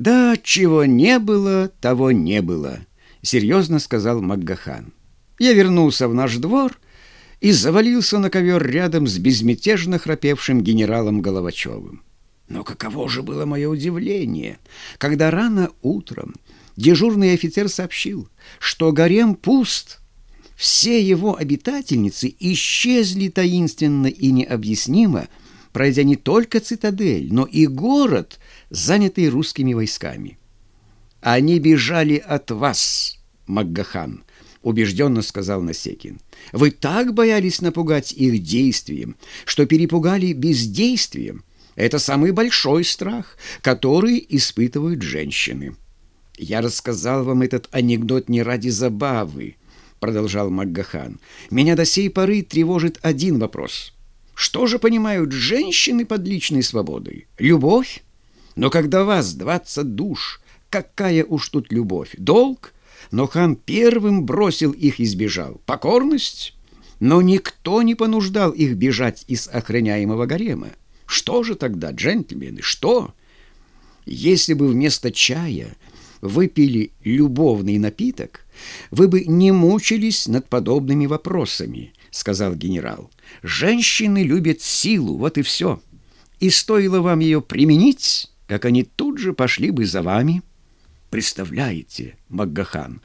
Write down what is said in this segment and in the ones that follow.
«Да чего не было, того не было», — серьезно сказал Макгахан. Я вернулся в наш двор и завалился на ковер рядом с безмятежно храпевшим генералом Головачевым. Но каково же было мое удивление, когда рано утром дежурный офицер сообщил, что гарем пуст. Все его обитательницы исчезли таинственно и необъяснимо, пройдя не только цитадель, но и город, занятый русскими войсками. «Они бежали от вас, Макгахан», — убежденно сказал Насекин. «Вы так боялись напугать их действием, что перепугали бездействием. Это самый большой страх, который испытывают женщины». «Я рассказал вам этот анекдот не ради забавы», — продолжал Макгахан. «Меня до сей поры тревожит один вопрос. Что же понимают женщины под личной свободой? Любовь? Но когда вас двадцать душ, какая уж тут любовь? Долг?» Но хан первым бросил их и сбежал. Покорность? Но никто не понуждал их бежать из охраняемого гарема. Что же тогда, джентльмены, что? Если бы вместо чая выпили любовный напиток, вы бы не мучились над подобными вопросами, сказал генерал. Женщины любят силу, вот и все. И стоило вам ее применить, как они тут же пошли бы за вами. Представляете, Макгахан,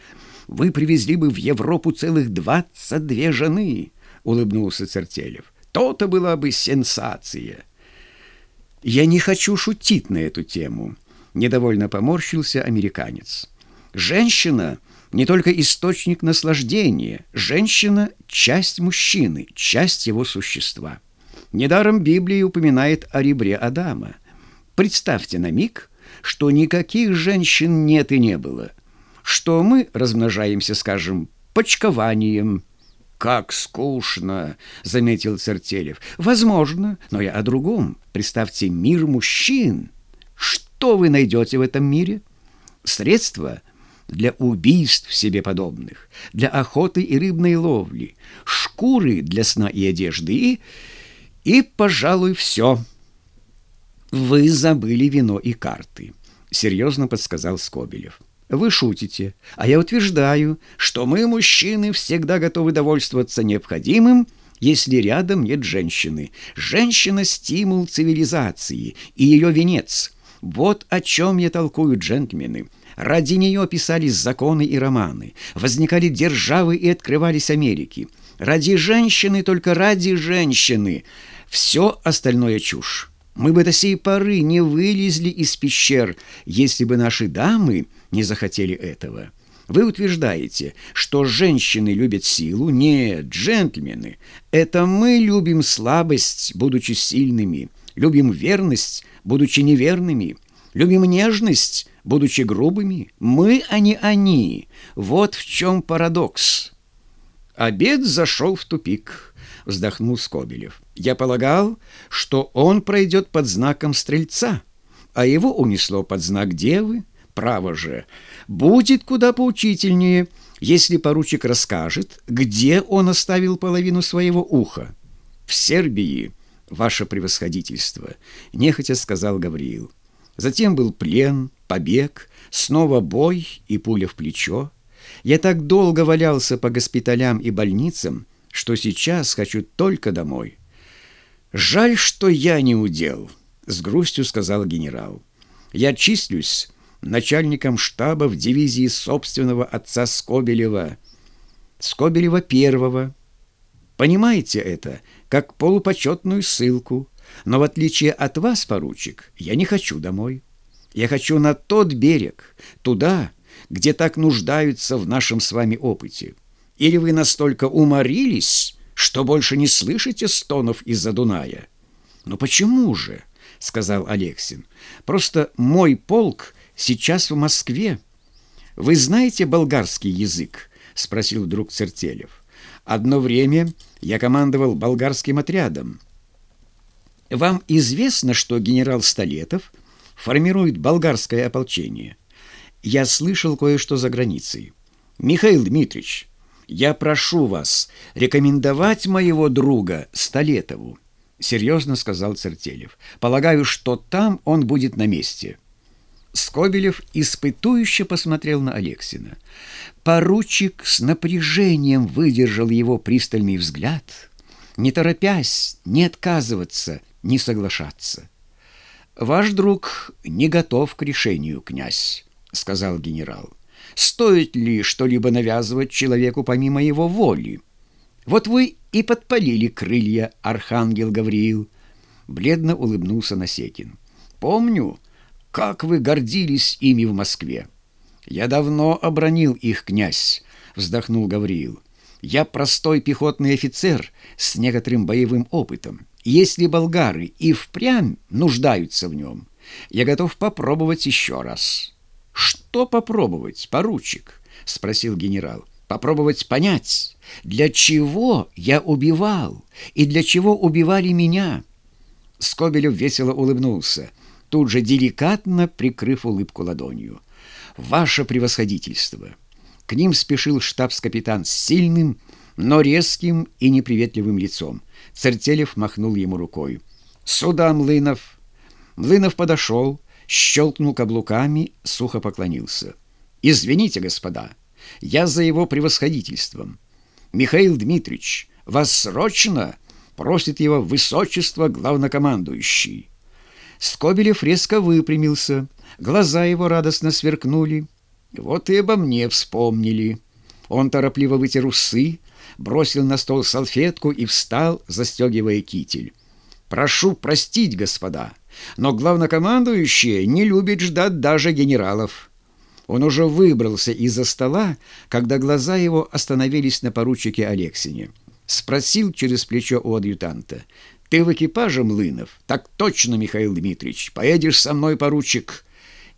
вы привезли бы в Европу целых двадцать две жены, улыбнулся Цертелев. То-то была бы сенсация. Я не хочу шутить на эту тему, недовольно поморщился американец. Женщина не только источник наслаждения, женщина — часть мужчины, часть его существа. Недаром Библия упоминает о ребре Адама. Представьте на миг — что никаких женщин нет и не было, что мы размножаемся, скажем, почкованием. «Как скучно!» — заметил Цертелев. «Возможно, но я о другом. Представьте мир мужчин. Что вы найдете в этом мире? Средства для убийств себе подобных, для охоты и рыбной ловли, шкуры для сна и одежды и, и пожалуй, все». «Вы забыли вино и карты», — серьезно подсказал Скобелев. «Вы шутите, а я утверждаю, что мы, мужчины, всегда готовы довольствоваться необходимым, если рядом нет женщины. Женщина — стимул цивилизации и ее венец. Вот о чем я толкую, джентльмены. Ради нее писались законы и романы, возникали державы и открывались Америки. Ради женщины, только ради женщины. Все остальное чушь. Мы бы до сей поры не вылезли из пещер, если бы наши дамы не захотели этого. Вы утверждаете, что женщины любят силу? Нет, джентльмены, это мы любим слабость, будучи сильными, любим верность, будучи неверными, любим нежность, будучи грубыми. Мы, а не они. Вот в чем парадокс. Обед зашел в тупик вздохнул Скобелев. «Я полагал, что он пройдет под знаком Стрельца, а его унесло под знак Девы. Право же, будет куда поучительнее, если поручик расскажет, где он оставил половину своего уха. В Сербии, ваше превосходительство», — нехотя сказал Гавриил. Затем был плен, побег, снова бой и пуля в плечо. Я так долго валялся по госпиталям и больницам, что сейчас хочу только домой. Жаль, что я не удел, с грустью сказал генерал. Я числюсь начальником штаба в дивизии собственного отца Скобелева, Скобелева первого. Понимаете это, как полупочетную ссылку. Но в отличие от вас, поручик, я не хочу домой. Я хочу на тот берег, туда, где так нуждаются в нашем с вами опыте. Или вы настолько уморились, что больше не слышите стонов из-за Дуная? Ну почему же? сказал Алексин. Просто мой полк сейчас в Москве. Вы знаете болгарский язык? спросил вдруг Цертелев. Одно время я командовал болгарским отрядом. Вам известно, что генерал Столетов формирует болгарское ополчение? Я слышал кое-что за границей. Михаил Дмитриевич, я прошу вас рекомендовать моего друга Столетову, серьезно сказал Цертелев. Полагаю, что там он будет на месте. Скобелев испытующе посмотрел на Алексина. Поручик с напряжением выдержал его пристальный взгляд, не торопясь не отказываться, не соглашаться. «Ваш друг не готов к решению, князь», — сказал генерал. «Стоит ли что-либо навязывать человеку помимо его воли? Вот вы и подпалили крылья, архангел Гавриил». Бледно улыбнулся Насекин. «Помню, как вы гордились ими в Москве!» «Я давно обронил их, князь», — вздохнул Гавриил. «Я простой пехотный офицер с некоторым боевым опытом. Если болгары и впрямь нуждаются в нем, я готов попробовать еще раз». «Что попробовать, поручик?» — спросил генерал. «Попробовать понять, для чего я убивал и для чего убивали меня?» Скобелев весело улыбнулся — тут же деликатно прикрыв улыбку ладонью. «Ваше превосходительство!» К ним спешил штабс-капитан с сильным, но резким и неприветливым лицом. Цертелев махнул ему рукой. «Сюда, Млынов!» Млынов подошел, щелкнул каблуками, сухо поклонился. «Извините, господа, я за его превосходительством. Михаил Дмитриевич, вас срочно просит его высочество главнокомандующий». Скобелев резко выпрямился, глаза его радостно сверкнули. Вот и обо мне вспомнили. Он торопливо вытер усы, бросил на стол салфетку и встал, застегивая китель. «Прошу простить, господа, но главнокомандующий не любит ждать даже генералов». Он уже выбрался из-за стола, когда глаза его остановились на поручике Алексине. Спросил через плечо у адъютанта. Ты в экипаже, Млынов? Так точно, Михаил Дмитриевич. Поедешь со мной, поручик.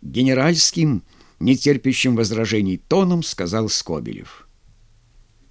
Генеральским, нетерпящим возражений тоном сказал Скобелев.